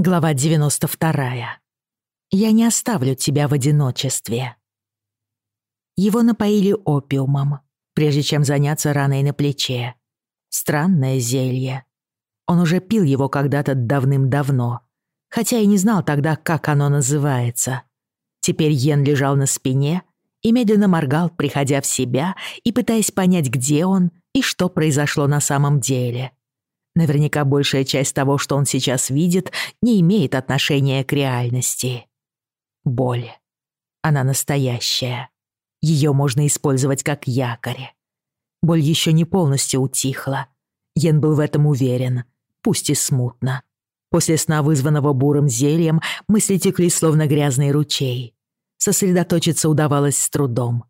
Глава 92. Я не оставлю тебя в одиночестве. Его напоили опиумом, прежде чем заняться раной на плече. Странное зелье. Он уже пил его когда-то давным-давно, хотя и не знал тогда, как оно называется. Теперь Йен лежал на спине и медленно моргал, приходя в себя и пытаясь понять, где он и что произошло на самом деле — Наверняка большая часть того, что он сейчас видит, не имеет отношения к реальности. Боль. Она настоящая. Ее можно использовать как якорь. Боль еще не полностью утихла. Йен был в этом уверен, пусть и смутно. После сна, вызванного бурым зельем, мысли текли словно грязный ручей. Сосредоточиться удавалось с трудом.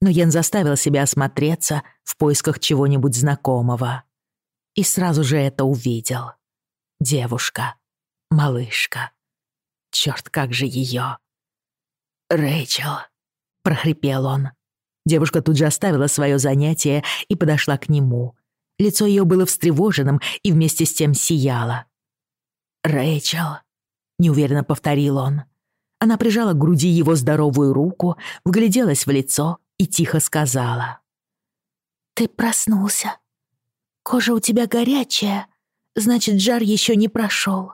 Но Йен заставил себя осмотреться в поисках чего-нибудь знакомого и сразу же это увидел. Девушка, малышка. Чёрт, как же её. «Рэйчел», — прохрипел он. Девушка тут же оставила своё занятие и подошла к нему. Лицо её было встревоженным и вместе с тем сияло. «Рэйчел», — неуверенно повторил он. Она прижала к груди его здоровую руку, вгляделась в лицо и тихо сказала. «Ты проснулся». Кожа у тебя горячая, значит, жар еще не прошел.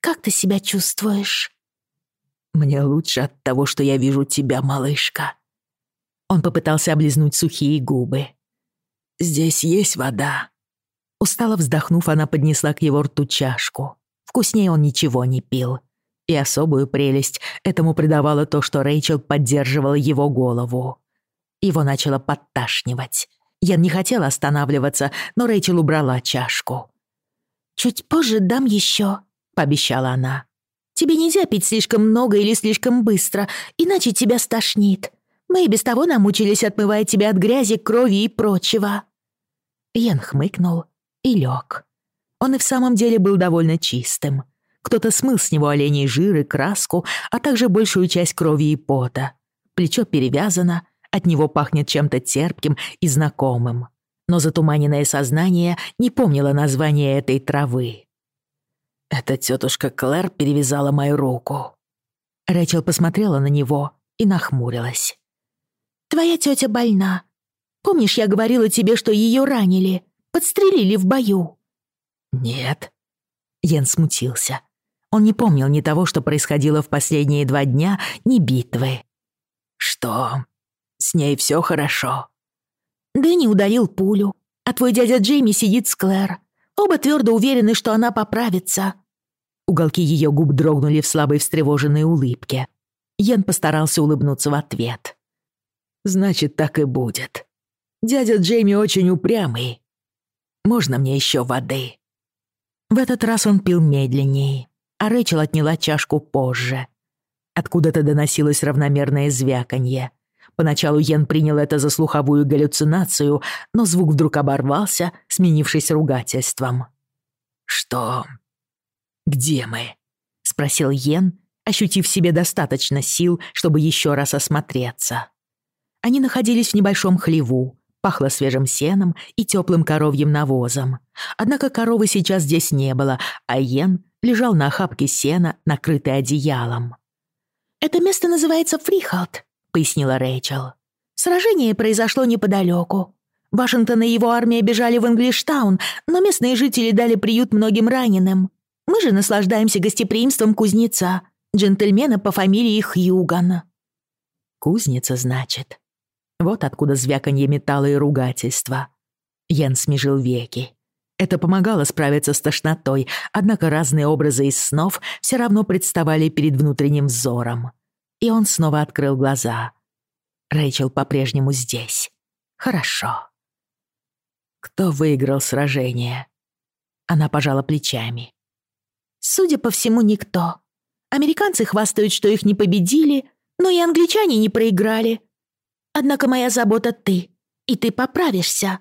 Как ты себя чувствуешь?» «Мне лучше от того, что я вижу тебя, малышка». Он попытался облизнуть сухие губы. «Здесь есть вода». Устало вздохнув, она поднесла к его рту чашку. Вкуснее он ничего не пил. И особую прелесть этому придавало то, что Рэйчел поддерживала его голову. Его начало подташнивать. Я не хотела останавливаться, но Рэйчел убрала чашку. «Чуть позже дам еще», — пообещала она. «Тебе нельзя пить слишком много или слишком быстро, иначе тебя стошнит. Мы и без того намучились, отмывая тебя от грязи, крови и прочего». Ян хмыкнул и лег. Он и в самом деле был довольно чистым. Кто-то смыл с него оленей жир и краску, а также большую часть крови и пота. Плечо перевязано, от него пахнет чем-то терпким и знакомым. Но затуманенное сознание не помнило название этой травы. «Это тетушка Клэр перевязала мою руку». Рэчел посмотрела на него и нахмурилась. «Твоя тетя больна. Помнишь, я говорила тебе, что ее ранили, подстрелили в бою?» «Нет». Йен смутился. Он не помнил ни того, что происходило в последние два дня, ни битвы. «Что? С ней все хорошо». Дэнни ударил пулю, а твой дядя Джейми сидит с Клэр. Оба твердо уверены, что она поправится». Уголки ее губ дрогнули в слабой встревоженной улыбке. Йен постарался улыбнуться в ответ. «Значит, так и будет. Дядя Джейми очень упрямый. Можно мне еще воды?» В этот раз он пил медленнее, а Рэйчел отняла чашку позже. Откуда-то доносилось равномерное звяканье. Поначалу Йен принял это за слуховую галлюцинацию, но звук вдруг оборвался, сменившись ругательством. «Что? Где мы?» — спросил Йен, ощутив в себе достаточно сил, чтобы еще раз осмотреться. Они находились в небольшом хлеву, пахло свежим сеном и теплым коровьим навозом. Однако коровы сейчас здесь не было, а Йен лежал на охапке сена, накрытый одеялом. «Это место называется Фрихалд», — пояснила Рэйчел. «Сражение произошло неподалеку. Вашингтон и его армия бежали в Инглиштаун, но местные жители дали приют многим раненым. Мы же наслаждаемся гостеприимством кузнеца, джентльмена по фамилии Хьюган». «Кузница, значит?» Вот откуда звяканье металла и ругательства. Ян смежил веки. Это помогало справиться с тошнотой, однако разные образы из снов все равно представали перед внутренним взором и он снова открыл глаза. Рэйчел по-прежнему здесь. Хорошо. Кто выиграл сражение? Она пожала плечами. Судя по всему, никто. Американцы хвастают, что их не победили, но и англичане не проиграли. Однако моя забота ты, и ты поправишься.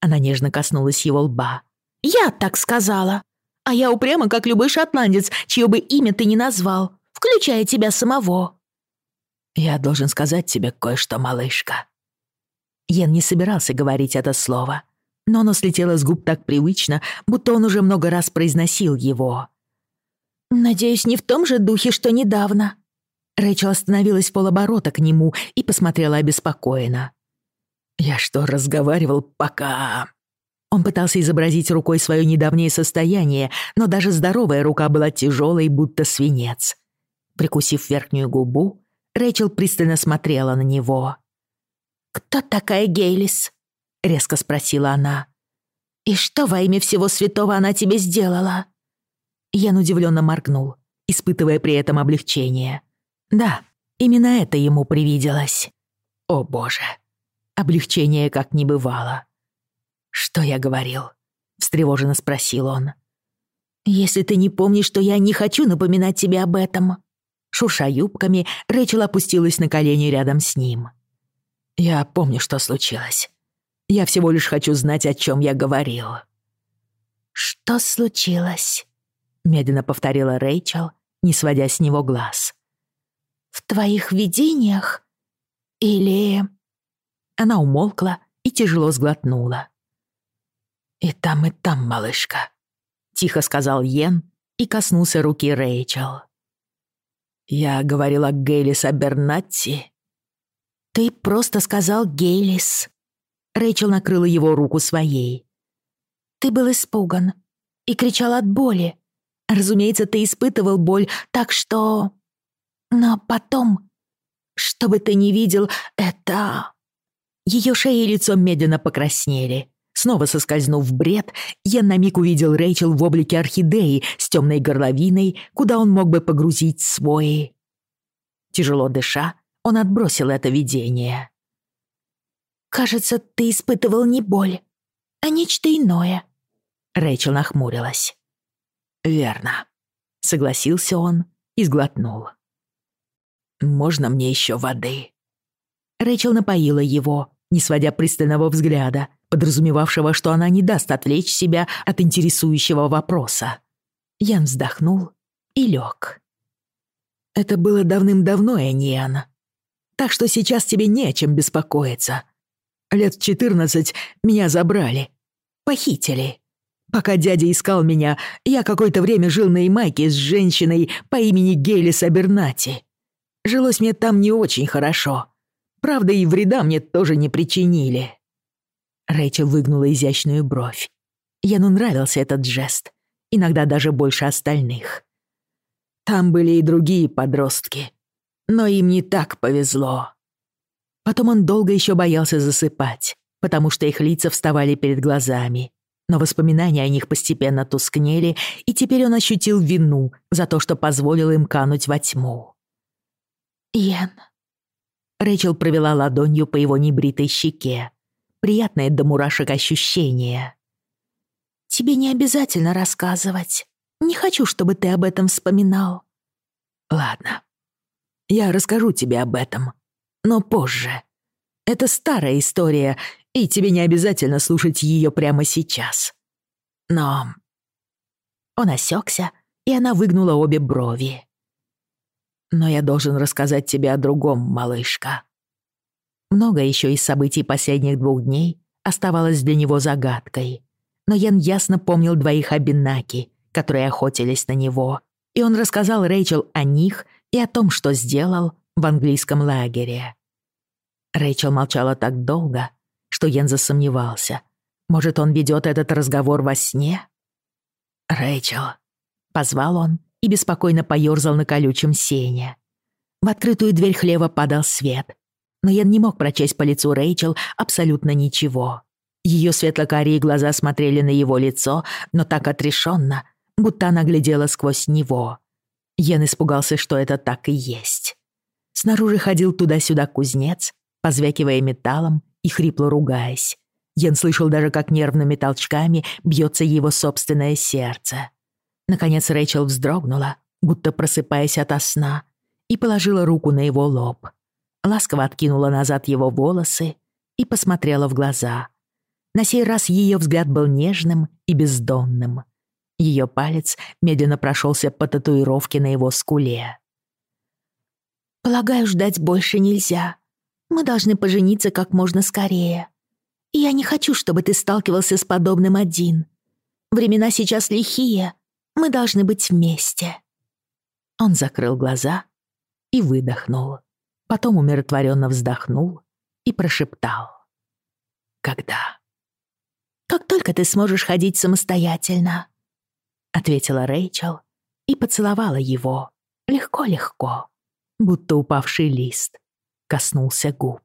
Она нежно коснулась его лба. Я так сказала. А я упряма, как любой шотландец, чье бы имя ты не назвал, включая тебя самого. «Я должен сказать тебе кое-что, малышка». Йен не собирался говорить это слово, но оно слетело с губ так привычно, будто он уже много раз произносил его. «Надеюсь, не в том же духе, что недавно». Рэйчел остановилась полоборота к нему и посмотрела обеспокоенно. «Я что, разговаривал, пока...» Он пытался изобразить рукой свое недавнее состояние, но даже здоровая рука была тяжелой, будто свинец. Прикусив верхнюю губу, Рэйчел пристально смотрела на него. «Кто такая Гейлис?» — резко спросила она. «И что во имя всего святого она тебе сделала?» Ян удивленно моргнул, испытывая при этом облегчение. Да, именно это ему привиделось. О боже, облегчение как не бывало. «Что я говорил?» — встревоженно спросил он. «Если ты не помнишь, то я не хочу напоминать тебе об этом». Шурша юбками, Рэйчел опустилась на колени рядом с ним. «Я помню, что случилось. Я всего лишь хочу знать, о чем я говорил». «Что случилось?» — медленно повторила Рэйчел, не сводя с него глаз. «В твоих видениях? Или...» Она умолкла и тяжело сглотнула. «И там, и там, малышка», — тихо сказал Йен и коснулся руки Рэйчел. «Я говорила Гейлис о Бернатти». «Ты просто сказал Гейлис». Рэйчел накрыла его руку своей. «Ты был испуган и кричал от боли. Разумеется, ты испытывал боль, так что... Но потом, что бы ты ни видел, это...» Ее шея и лицо медленно покраснели. Снова соскользнув в бред, я на миг увидел Рэйчел в облике орхидеи с темной горловиной, куда он мог бы погрузить свой... Тяжело дыша, он отбросил это видение. «Кажется, ты испытывал не боль, а нечто иное», — Рэйчел нахмурилась. «Верно», — согласился он и сглотнул. «Можно мне еще воды?» Рэйчел напоила его, не сводя пристального взгляда, подразумевавшего, что она не даст отвлечь себя от интересующего вопроса. Ян вздохнул и лег. «Это было давным-давно, Эниан. Так что сейчас тебе не о чем беспокоиться. Лет в четырнадцать меня забрали. Похитили. Пока дядя искал меня, я какое-то время жил на Ямайке с женщиной по имени Гейлис Абернати. Жилось мне там не очень хорошо. Правда, и вреда мне тоже не причинили». Рэйчел выгнула изящную бровь. Яну нравился этот жест, иногда даже больше остальных. Там были и другие подростки, но им не так повезло. Потом он долго еще боялся засыпать, потому что их лица вставали перед глазами, но воспоминания о них постепенно тускнели, и теперь он ощутил вину за то, что позволил им кануть во тьму. «Ян...» Рэчел провела ладонью по его небритой щеке. Приятное до мурашек ощущение. «Тебе не обязательно рассказывать. Не хочу, чтобы ты об этом вспоминал». «Ладно. Я расскажу тебе об этом. Но позже. Это старая история, и тебе не обязательно слушать ее прямо сейчас. Но...» Он осекся, и она выгнула обе брови. «Но я должен рассказать тебе о другом, малышка». Много еще из событий последних двух дней оставалось для него загадкой. Но Ян ясно помнил двоих Абинаки, которые охотились на него, и он рассказал Рэйчел о них и о том, что сделал в английском лагере. Рэйчел молчала так долго, что Йен засомневался. Может, он ведет этот разговор во сне? «Рэйчел», — позвал он и беспокойно поёрзал на колючем сене. В открытую дверь хлева падал свет, но Йен не мог прочесть по лицу Рэйчел абсолютно ничего. Ее светло-карие глаза смотрели на его лицо, но так отрешенно, будто она глядела сквозь него. Йен испугался, что это так и есть. Снаружи ходил туда-сюда кузнец, позвякивая металлом и хрипло ругаясь. Йен слышал даже, как нервными толчками бьется его собственное сердце. Наконец Рэйчел вздрогнула, будто просыпаясь ото сна, и положила руку на его лоб. Ласково откинула назад его волосы и посмотрела в глаза. На сей раз ее взгляд был нежным и бездонным. Ее палец медленно прошелся по татуировке на его скуле. «Полагаю, ждать больше нельзя», мы должны пожениться как можно скорее. Я не хочу, чтобы ты сталкивался с подобным один. Времена сейчас лихие. Мы должны быть вместе». Он закрыл глаза и выдохнул. Потом умиротворенно вздохнул и прошептал. «Когда?» «Как только ты сможешь ходить самостоятельно», — ответила Рэйчел и поцеловала его легко-легко, будто упавший лист коснулся губ.